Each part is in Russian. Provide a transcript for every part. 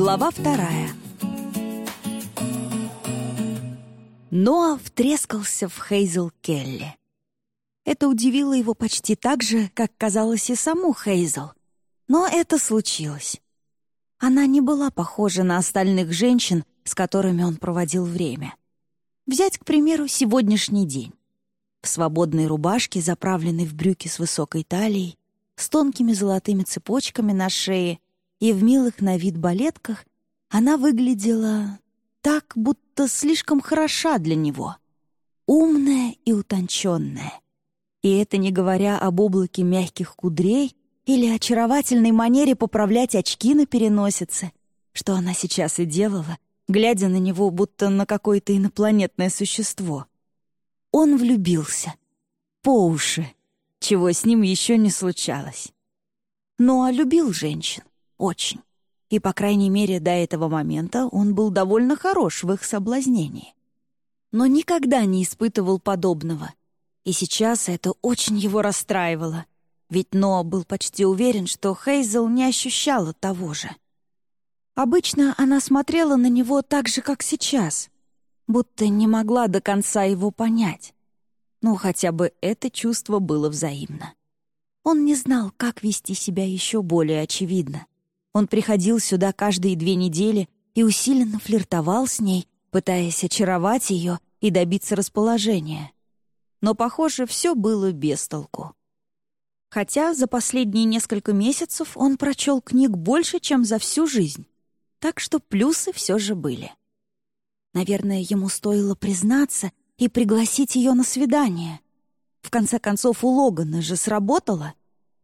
Глава вторая. Ноа втрескался в Хейзел Келли. Это удивило его почти так же, как казалось и саму Хейзел. Но это случилось. Она не была похожа на остальных женщин, с которыми он проводил время. Взять, к примеру, сегодняшний день. В свободной рубашке, заправленной в брюки с высокой талией, с тонкими золотыми цепочками на шее и в милых на вид балетках, она выглядела так, будто слишком хороша для него. Умная и утонченная. И это не говоря об облаке мягких кудрей или очаровательной манере поправлять очки на переносице, что она сейчас и делала, глядя на него, будто на какое-то инопланетное существо. Он влюбился. По уши чего с ним еще не случалось. Но а любил женщин. Очень. И, по крайней мере, до этого момента он был довольно хорош в их соблазнении. Но никогда не испытывал подобного. И сейчас это очень его расстраивало. Ведь Ноа был почти уверен, что Хейзел не ощущала того же. Обычно она смотрела на него так же, как сейчас, будто не могла до конца его понять. Ну, хотя бы это чувство было взаимно. Он не знал, как вести себя еще более очевидно. Он приходил сюда каждые две недели и усиленно флиртовал с ней, пытаясь очаровать ее и добиться расположения. Но, похоже, все было без толку. Хотя за последние несколько месяцев он прочел книг больше, чем за всю жизнь. Так что плюсы все же были. Наверное, ему стоило признаться и пригласить ее на свидание. В конце концов, у Логана же сработало.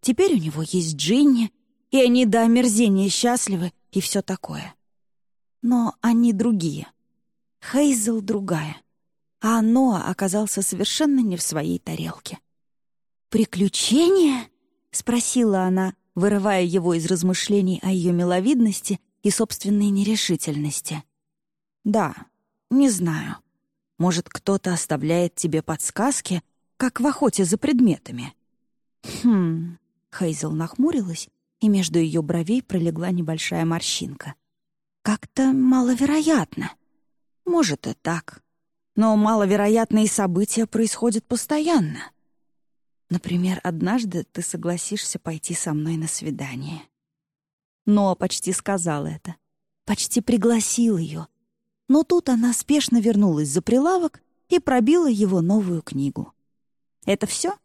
Теперь у него есть Джинни, и они до омерзения счастливы, и все такое. Но они другие. Хейзел другая. А Ноа оказался совершенно не в своей тарелке. «Приключения?» — спросила она, вырывая его из размышлений о ее миловидности и собственной нерешительности. «Да, не знаю», может, кто-то оставляет тебе подсказки, как в охоте за предметами?» «Хм...» — Хейзел нахмурилась, и между ее бровей пролегла небольшая морщинка. «Как-то маловероятно. Может, и так. Но маловероятные события происходят постоянно. Например, однажды ты согласишься пойти со мной на свидание». Ноа почти сказал это. Почти пригласил ее, но тут она спешно вернулась за прилавок и пробила его новую книгу. «Это все?»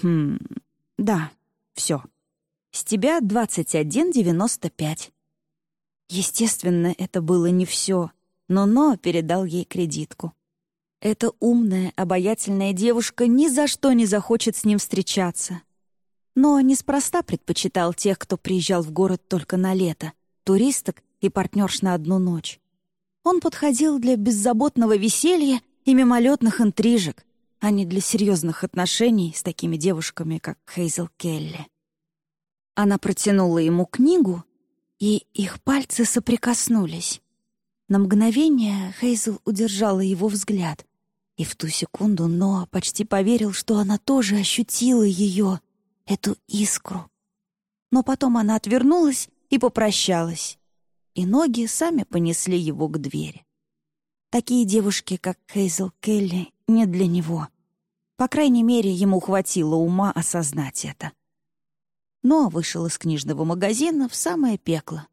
«Хм, да, все. С тебя 21,95». Естественно, это было не все, но Но передал ей кредитку. Эта умная, обаятельная девушка ни за что не захочет с ним встречаться. Но неспроста предпочитал тех, кто приезжал в город только на лето, туристок и партнерш на одну ночь. Он подходил для беззаботного веселья и мимолетных интрижек, а не для серьезных отношений с такими девушками, как Хейзел Келли. Она протянула ему книгу, и их пальцы соприкоснулись. На мгновение Хейзел удержала его взгляд, и в ту секунду Ноа почти поверил, что она тоже ощутила ее, эту искру. Но потом она отвернулась и попрощалась и ноги сами понесли его к двери. Такие девушки, как Хейзел Келли, не для него. По крайней мере, ему хватило ума осознать это. Но вышел из книжного магазина в самое пекло.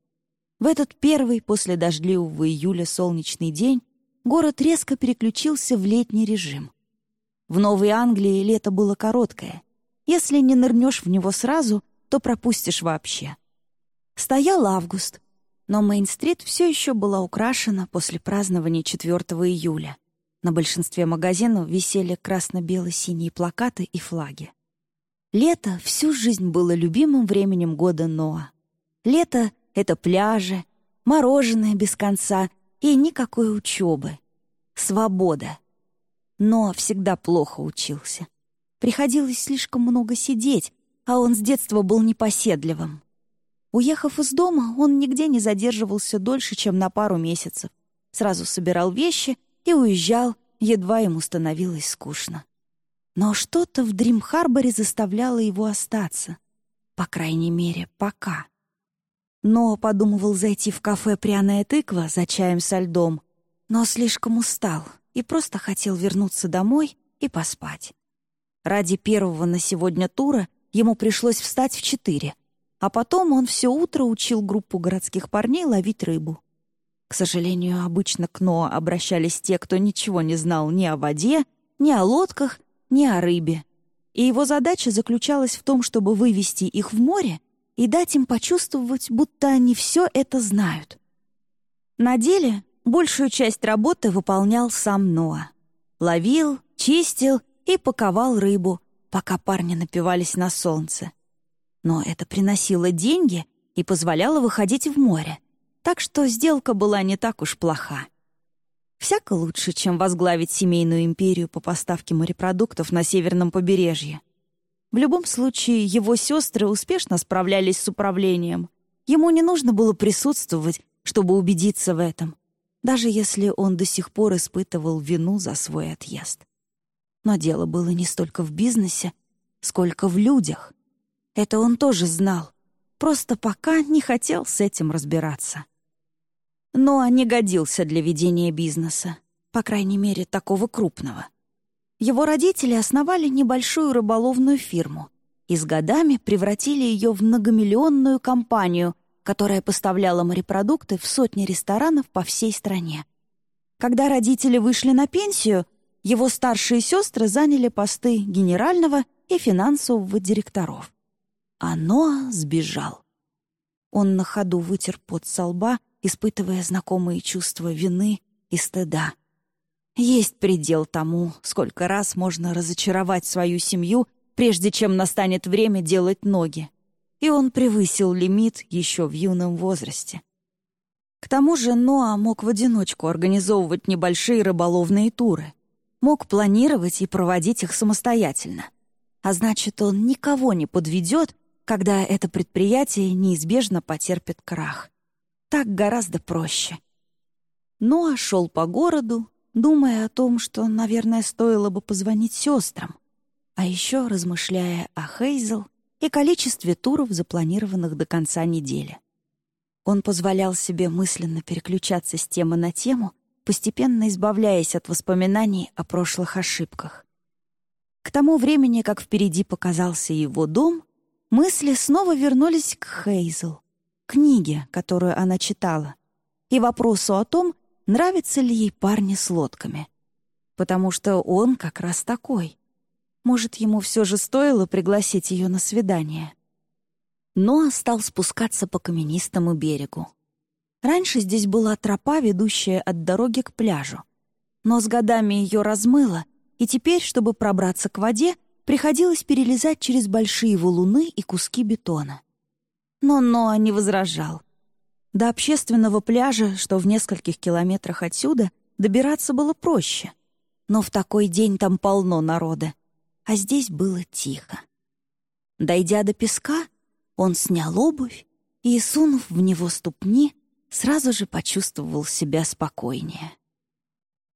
В этот первый после дождливого июля солнечный день город резко переключился в летний режим. В Новой Англии лето было короткое. Если не нырнешь в него сразу, то пропустишь вообще. Стоял август — но Мейн-стрит все еще была украшена после празднования 4 июля. На большинстве магазинов висели красно-бело-синие плакаты и флаги. Лето всю жизнь было любимым временем года Ноа. Лето — это пляжи, мороженое без конца и никакой учебы. Свобода. Но всегда плохо учился. Приходилось слишком много сидеть, а он с детства был непоседливым. Уехав из дома, он нигде не задерживался дольше, чем на пару месяцев. Сразу собирал вещи и уезжал, едва ему становилось скучно. Но что-то в Дрим-Харборе заставляло его остаться. По крайней мере, пока. Но подумывал зайти в кафе «Пряная тыква» за чаем со льдом, но слишком устал и просто хотел вернуться домой и поспать. Ради первого на сегодня тура ему пришлось встать в четыре, а потом он все утро учил группу городских парней ловить рыбу. К сожалению, обычно к Ноа обращались те, кто ничего не знал ни о воде, ни о лодках, ни о рыбе. И его задача заключалась в том, чтобы вывести их в море и дать им почувствовать, будто они все это знают. На деле большую часть работы выполнял сам Ноа. Ловил, чистил и паковал рыбу, пока парни напивались на солнце. Но это приносило деньги и позволяло выходить в море, так что сделка была не так уж плоха. Всяко лучше, чем возглавить семейную империю по поставке морепродуктов на северном побережье. В любом случае, его сестры успешно справлялись с управлением. Ему не нужно было присутствовать, чтобы убедиться в этом, даже если он до сих пор испытывал вину за свой отъезд. Но дело было не столько в бизнесе, сколько в людях. Это он тоже знал, просто пока не хотел с этим разбираться. Но не годился для ведения бизнеса, по крайней мере, такого крупного. Его родители основали небольшую рыболовную фирму и с годами превратили ее в многомиллионную компанию, которая поставляла морепродукты в сотни ресторанов по всей стране. Когда родители вышли на пенсию — его старшие сестры заняли посты генерального и финансового директоров. Ноа сбежал. Он на ходу вытер пот со лба, испытывая знакомые чувства вины и стыда. Есть предел тому, сколько раз можно разочаровать свою семью, прежде чем настанет время делать ноги. И он превысил лимит еще в юном возрасте. К тому же Ноа мог в одиночку организовывать небольшие рыболовные туры мог планировать и проводить их самостоятельно. А значит, он никого не подведет, когда это предприятие неизбежно потерпит крах. Так гораздо проще. Ноа шел по городу, думая о том, что, наверное, стоило бы позвонить сестрам, а еще размышляя о Хейзел и количестве туров, запланированных до конца недели. Он позволял себе мысленно переключаться с темы на тему, постепенно избавляясь от воспоминаний о прошлых ошибках. К тому времени, как впереди показался его дом, мысли снова вернулись к Хейзел, книге, которую она читала, и вопросу о том, нравятся ли ей парни с лодками. Потому что он как раз такой. Может, ему все же стоило пригласить ее на свидание. Но стал спускаться по каменистому берегу. Раньше здесь была тропа, ведущая от дороги к пляжу. Но с годами ее размыло, и теперь, чтобы пробраться к воде, приходилось перелезать через большие валуны и куски бетона. Но Ноа не возражал. До общественного пляжа, что в нескольких километрах отсюда, добираться было проще. Но в такой день там полно народа, а здесь было тихо. Дойдя до песка, он снял обувь и, сунув в него ступни, сразу же почувствовал себя спокойнее.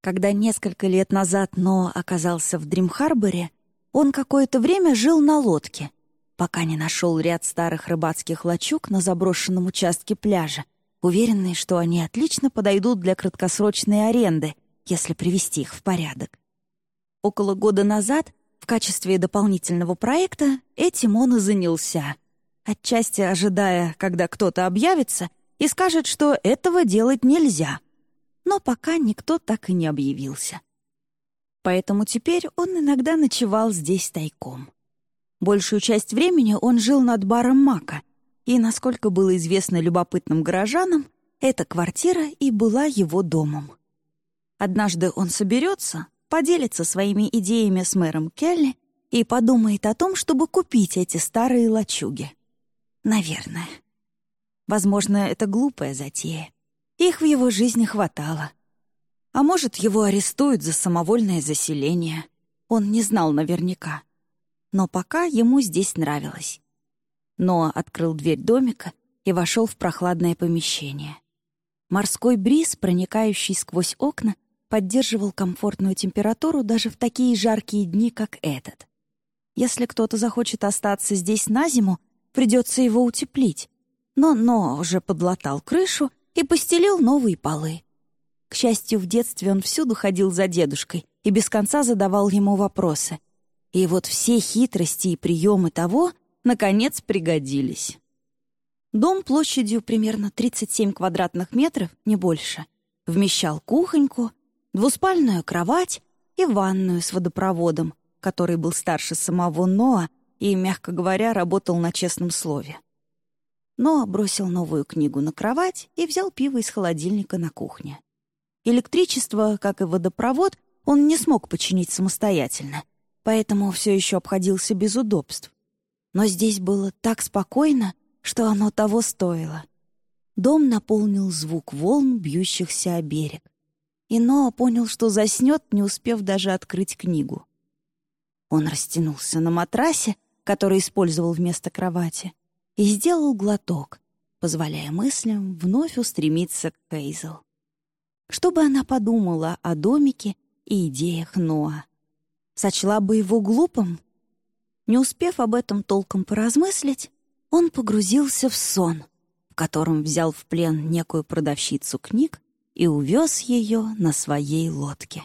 Когда несколько лет назад Ноа оказался в Дрим-Харборе, он какое-то время жил на лодке, пока не нашел ряд старых рыбацких лачуг на заброшенном участке пляжа, уверенный, что они отлично подойдут для краткосрочной аренды, если привести их в порядок. Около года назад в качестве дополнительного проекта этим он и занялся, отчасти ожидая, когда кто-то объявится — и скажет, что этого делать нельзя. Но пока никто так и не объявился. Поэтому теперь он иногда ночевал здесь тайком. Большую часть времени он жил над баром Мака, и, насколько было известно любопытным горожанам, эта квартира и была его домом. Однажды он соберется, поделится своими идеями с мэром Келли и подумает о том, чтобы купить эти старые лачуги. Наверное. Возможно, это глупая затея. Их в его жизни хватало. А может, его арестуют за самовольное заселение. Он не знал наверняка. Но пока ему здесь нравилось. Ноа открыл дверь домика и вошел в прохладное помещение. Морской бриз, проникающий сквозь окна, поддерживал комфортную температуру даже в такие жаркие дни, как этот. Если кто-то захочет остаться здесь на зиму, придется его утеплить, но Но уже подлатал крышу и постелил новые полы. К счастью, в детстве он всюду ходил за дедушкой и без конца задавал ему вопросы. И вот все хитрости и приемы того, наконец, пригодились. Дом площадью примерно 37 квадратных метров, не больше, вмещал кухоньку, двуспальную кровать и ванную с водопроводом, который был старше самого Ноа и, мягко говоря, работал на честном слове. Ноа бросил новую книгу на кровать и взял пиво из холодильника на кухне. Электричество, как и водопровод, он не смог починить самостоятельно, поэтому все еще обходился без удобств. Но здесь было так спокойно, что оно того стоило. Дом наполнил звук волн, бьющихся о берег. И Ноа понял, что заснет, не успев даже открыть книгу. Он растянулся на матрасе, который использовал вместо кровати, и сделал глоток, позволяя мыслям вновь устремиться к Кейзел. Что бы она подумала о домике и идеях Ноа? Сочла бы его глупым? Не успев об этом толком поразмыслить, он погрузился в сон, в котором взял в плен некую продавщицу книг и увез ее на своей лодке.